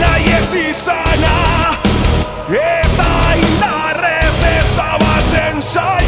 nahi ez izana Eta indarrez ezabatzen saia